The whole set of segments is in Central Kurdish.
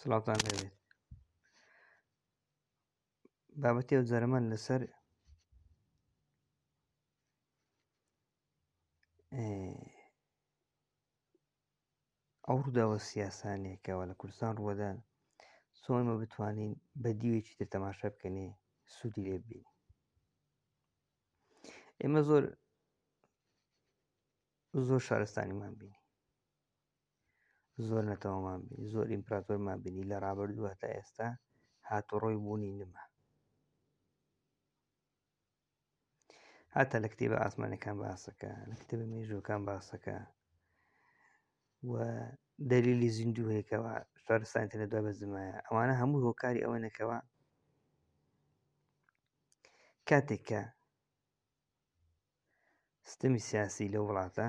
سڵاوتان لەوێت بابەتی و جەرەمەن لەسەر ئەو ڕووداوە سیاسانێکەوە لە کوردستان ڕوەدان سۆمە بتوانین بە دیوێکی تر تەماشا بکەنێ سوودی لێ بین ئێمە زۆر زۆر شارستانیمان بینی زۆر نەتەوەمان بینی زۆر ئیمپراتۆرمان بینی لە ڕابردووە تا ئێستا هاتوڕۆی بوونی نما هاتە لە کتێبە ئاسمانەکان باسەکە لە کتێبە مێژوەکان باسەکە و دەلیلی زیندوو هەیەکەوە شارستانتە لە دو بە زمایە ئەوانە هەموو هۆکاری ئەوە نەکەوە کاتێک کە ستمی سیاسی لە وڵاتە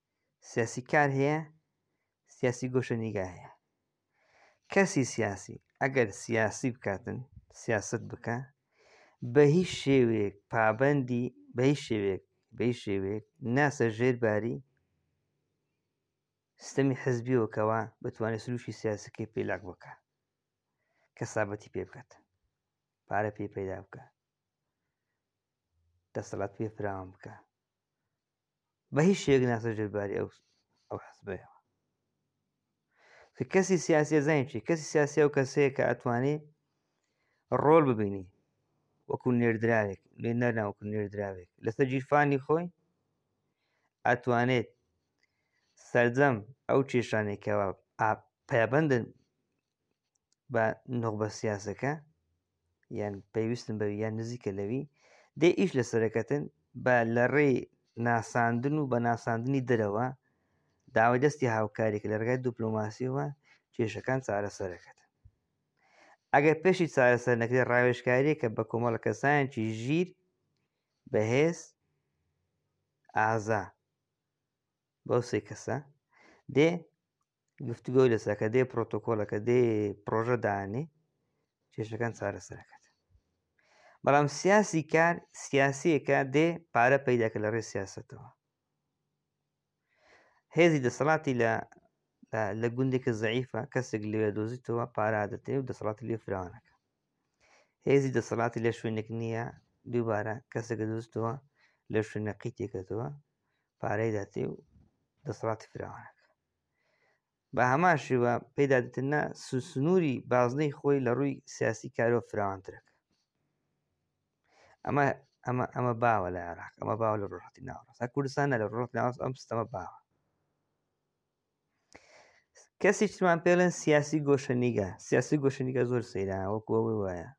سیاسی کار هەیە سیاسی گۆشە نیگا هەیە کەسی سیاسی ئەگەر سیاسی بکاتن سیاست بکە بە هیچ شێوێک پابندی بە هیچ شێوێک بە هیچ شێوێک ناسە ژێر باری سیستەمی حزبیەوەکەوە بتوانێت سروشی سیاسەکەی پێلاک بکە کە سابەتی پێ بکات پارە پێ پەیدا بکە دەسەڵات پێ فراوان بکە بە هیچ شێک ناسە ژێرباری ئەو ئەو حزبەیەوە کە کەسی سیاسیە زانین چی کەسی سیاسە و کەسەیە کە ئەتوانێ ڕۆل ببینی وەکو نێردراوێک نێنەر ناوکو نێردراوێک لەسەر جیرفانی خۆی ئەتوانێت سرجەم ئەو کێشانێکەوە پابندن بە نوخبە سیاسەکە یان پێویستن بەوی یان نزیکە لەوی دێ ئیش لە سەرەکەتن بە لە ڕێی ناساندن و بە ناساندنی دەرەوە داوای دەستی هاوکاریکە لە ڕگای دوپلۆماسیەوە کێشەکان چارەسەرەکەت ئەگەر پێشی چارەسەر نەکرێت ڕاوێشکاریە کە بە کۆمەڵە کەسانێکی ژیر بەهێز ئازا بەو سێ کەسە دێ گفتوگۆی لەسەکە دێ پرۆتۆکۆلەکە دێ پرۆژە دانێ کێشەکان چارەسەرەکەت بەڵام سیاسی کار سیاسیەکە دێ پارە پیداکە لە ڕێ سیاستەوە هێزی دەسەڵاتی لە لە گوندێکە زعیفە کەسێک لێ دۆزیتەوە پارا دەتێ و دەسەڵاتی لێ فراوانەکە هێزی دەسەڵاتی لە شوێنێک نییە دووبارە کەسێکە دۆزیتەوە لە شوێنە قیتێکەتەوە پارەی دەتێ و دەسەڵاتی فراوانەکە بە هەمان شێوە پێدا دەتنە سنووری بازنەی خۆی لە ڕووی سیاسی کارۆ فراوانترەکە ئەمە ئەمە ئەمە باوە لە عێراق ئەمە باوە لە ڕۆحتی ناوڕاست کوردستان لە ڕۆحت ناوەست ئەم ستەمە باوە کەسیشتمان پێڵێن سیاسی گۆشەنیگە سیاسی گۆشەنیگە زۆر سەیران وەکوەوەی وایە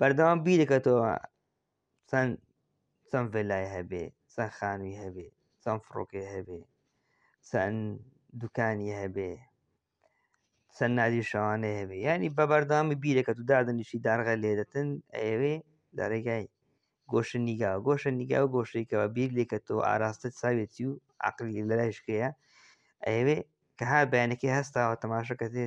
بەردەوام بیرەکەتەوە چەند چەند ڤێلای هەبێ چەند خانووی هەبێ چەند فڕۆکەی هەبێ چەند دوکانی هەبێ چەند نادی شەوانەی هەبێ ینی بە بەردامی بیرەکە تو دادنیشی داغە لێدەتن ئەوێ لە ڕێگای گۆشە نیگا گۆشە نیگا و گۆشتێکەوە بیر لێکە تۆ ئاراستە چاوێتی و عقلی لەلایشکەیە ئەوێ کە هەر بەیانەکەی هەستاوە تەماشەکە دێ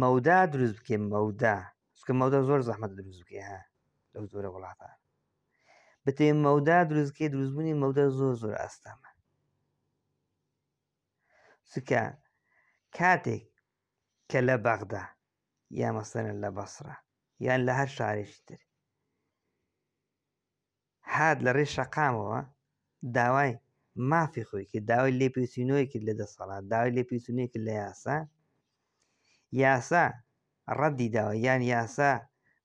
مەودا دروست بکێ مەودا چکە مەودا زۆر زەحمەت دروست بکێ ها لەو زۆرە وڵاتان بتێ مەودا دروستکەی دروستبوونی مەودا زۆر زۆر ئاستەمە چکە کاتێک کە لە بەغدا یا مەسەرن لە بەسرە یان لە هەر شارێکی تر هات لە ڕێی شەقامەوە داوای مافی خۆی کرد داوای لێپێچینەوەی کرد لە دەسەڵات داوای لێپێچینەوەی کرد لە یاسا یاسا ڕەدی داوە یان یاسا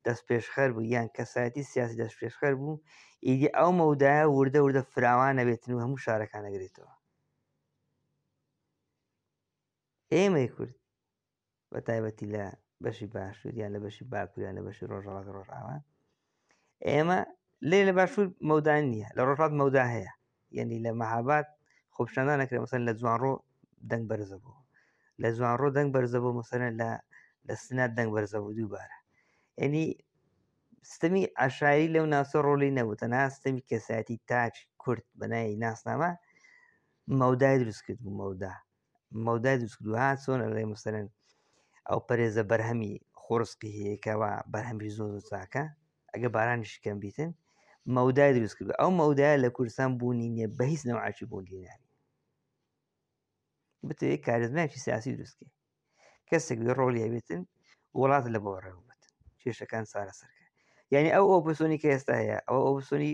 دەست پێشخەر بوو یان کەسایەتی سیاسی دەست پێشخەر بوو ئیدی ئەو مەودایە وردە وردە فراوانە بێتن و هەموو شارەکانەگرێتەوە ئێمەی کورد بە تایبەتی لە بەشی باشوور یان لە بەشی باکووریان لە بەشی ڕۆژەڵات ڕۆژاوە ئێمە لێ لە باشوور مەودان نییە لە ڕۆژات مەودا هەیە یعنی لە مەهابات خۆپشاندان نەکرێت مەسەن لە جوانڕۆ دەنگ بەرزە بوو لە جوانڕۆ دەنگ بەرزە بۆ مەسەن لە لە سنا دەنگ بەرزە بوو دووبارە ئەنی ستەمی عشاعری لەو ناسە ڕۆلی نەبوو تەنها ستەمی کەسایەتی تاچ کورد بەنای ناسنامە مەودای دروستکرد بوو مەودا مەودای دروست کردووە چۆن ئەڵێ مستەرن ئەو پەرێزە بەرهەمی خۆرسقی هەیەکەوە بەرهەمی زۆر زۆر چاکە ئەگە بارانیش کەم بیتن مەودای دروست کردو ئەو مەودای لە کوردستان بوونی نیە بە هیچ نەوعاچی بۆ دیناری بتەوێت کارزمایکی سیاسی دروستکە کەسێک بێ ڕۆڵی هەبێتن وڵات لە بۆ ڕێوبەت کێشەکان چارەسەرکە یعنی ئەو ئۆپسۆنی کە ئێستا هەیە ئەو ئۆپسۆنی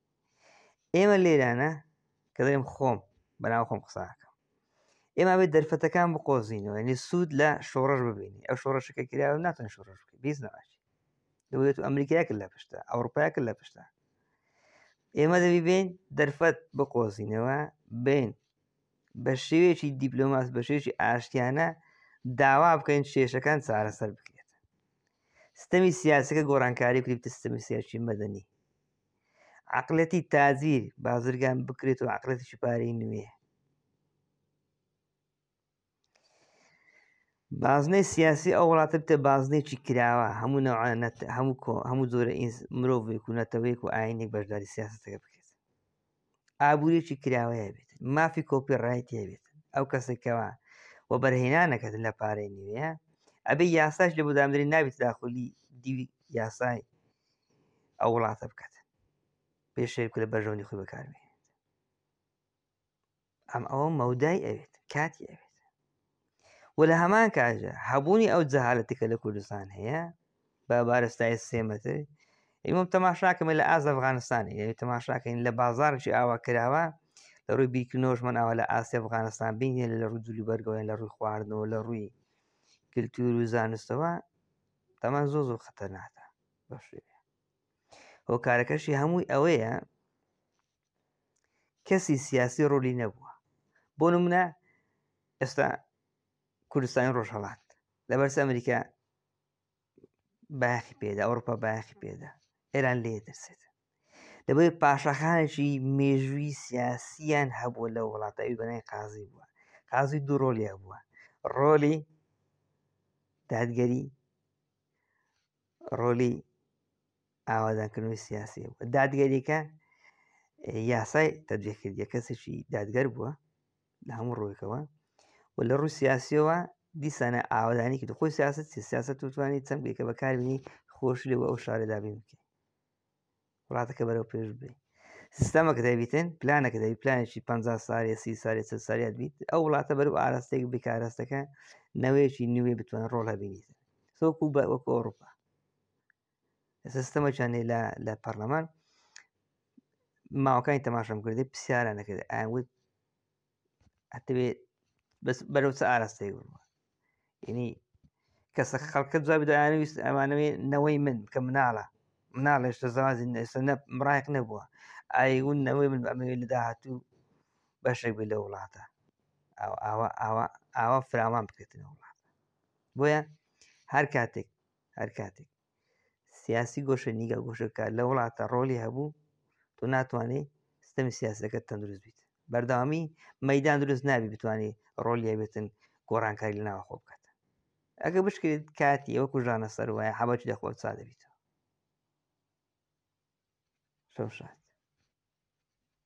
ئێمە لێرانە کە دەێم خۆم بەناو خۆم قساکە ئێمە بێت دەرفەتەکان بقۆزینەوە نی سوود لە شۆڕش ببینی ئەو شۆڕشەکە کراوە ناتون شۆڕش بکە بیز ناشی دەوێت و ئەمریکایەک لە پشتا ئەوروپایەک لە پشتا ئێمە دەبی بین دەرفەت بقۆزینەوە بین بە شێوێکی دیپلۆماس بە شێوێکی ئاشتیانە داوا بکەین شێشەکان چارەسەر بکرێت ستەمی سیاسەکە گۆڕانکاری کریپتە ستەمی سیاسی مەدەنی عقلەتی تازیر بازرگان بکرێت و عقلەتیشی پارەی نوێ بازنەی سیاسی ئەو وڵاتە بتە بازنێکی کراوە هەموو نەوانەت هەموو هەموو زۆرە مرۆڤێک و نەتەوەیەک و ئاینێک بەشداری سیاستەکە بکە ئابووریەکی کراوەیە بێت مافی کۆپی ڕایت هەبێت ئەو کەسێکەوە و بەرهێنانەکەت لە پارەی نوێە ئەبێ یاساش لە بۆدامدرێن نابێت داخلی دیوی یاسای ئەو وڵاتە بکات پێشێک لە بەرژەوەنی خۆی بەکاربێ ئەم ئەوە مەودای ئەوێت کاتی ئەوێت و لە هەمان کاژە هەبوونی ئەو جەهالەتەکە لە کوردستان هەیە بە بارستای سێمەتر ئیمەم تەماشاکەمە لە ئاز ئەفغانستانی یعنی تەماشاکەین لە بازارێکی ئاوا کراوە لە ڕووی بیرکی نۆژمن ئەوە لە ئاسی ئەفغانستان بینێ لە ڕوو جولی بەرگەوەیان لە ڕووی خواردنەوە لە ڕووی کللتور و زانستەوە تەمان زۆ زۆر خەتەرناکە بەشێ هۆکارەکەشی هەمووی ئەوەیە کەسی سیاسی ڕولی نەبووە بۆ نمونە ئێستا کوردستانی ڕۆژهڵات لە بەرز ئەمریکا باخی پێدا ئەوروپا باخی پێدا ئێران لێ دەرسێت دەبێت پاشەخانێکی مێژووی سیاسیان هەبووە لە وڵاتەوی بەنای قازی بووە قازی دوو ڕۆلیا بووە ڕۆلی دادگەری ڕۆلی ئاوادانکردنەوەی سیاسی بوو دادگەریەکە یاسای تەجێکردە کەسێکی دادگەر بووە لە هەموو ڕوویکەوە و لە ڕوو سیاسیەوە دیسانە ئاوادانی کرد خۆی سیاست چی سیاست توانی چەمگێکە بەکاربیی خۆش لێ ئەو شارە دابی بکەین وڵاتەکە بەرەو پێش بێ سیستەمەکە دەبیتن پلانەکە دەبی پلانێکی 50 ساێ سی ساێ چ ساریات بیت ئەو وڵاتە بەر و ئاراستێک بکارستەکە نەوەیەکی نوێ بتوان ڕۆڵ هەبینیت سۆکو بە وەکو ئەوروپا سیستەمەکیان هەیە لە لە پەرلەمان ماوەکانی تەماشام کردی پرسیاران نەکرد ئایان وت ئەتەوێ بەس بەرەو چە ئاراستەی بووە یعنی کەسە خەڵکە جوابی دایانە ویست ئەمانەوەی نەوەی من کە مناڵە مناڵێش لە زەوازی نێسە نە ڕایق نەبووە ئایون نەوەی من ئەمەوێ لە داهاتوو بەشێک بێ لە وڵاتە ئەو ئاوا ئاوا ئاوا فراوان بکرێتنە وڵات بۆیە هەر کاتێک هەر کاتێک سیاسی گۆشە نیگا گۆشەکە لە وڵاتە ڕۆلی هەبوو تۆ ناتوانێت سیستەمی سیاسەکە تەندروست بیت بەرداوامی مەدان دروست نابی بتوانێت ڕۆلیە بێتن گۆڕانکاری لە ناوە خۆ بکات ئەگە بشکرێت کاتی ئەوە کوژانە سەر وایە حەبەتی لە خۆت سا دەبیتەوە شەو شاد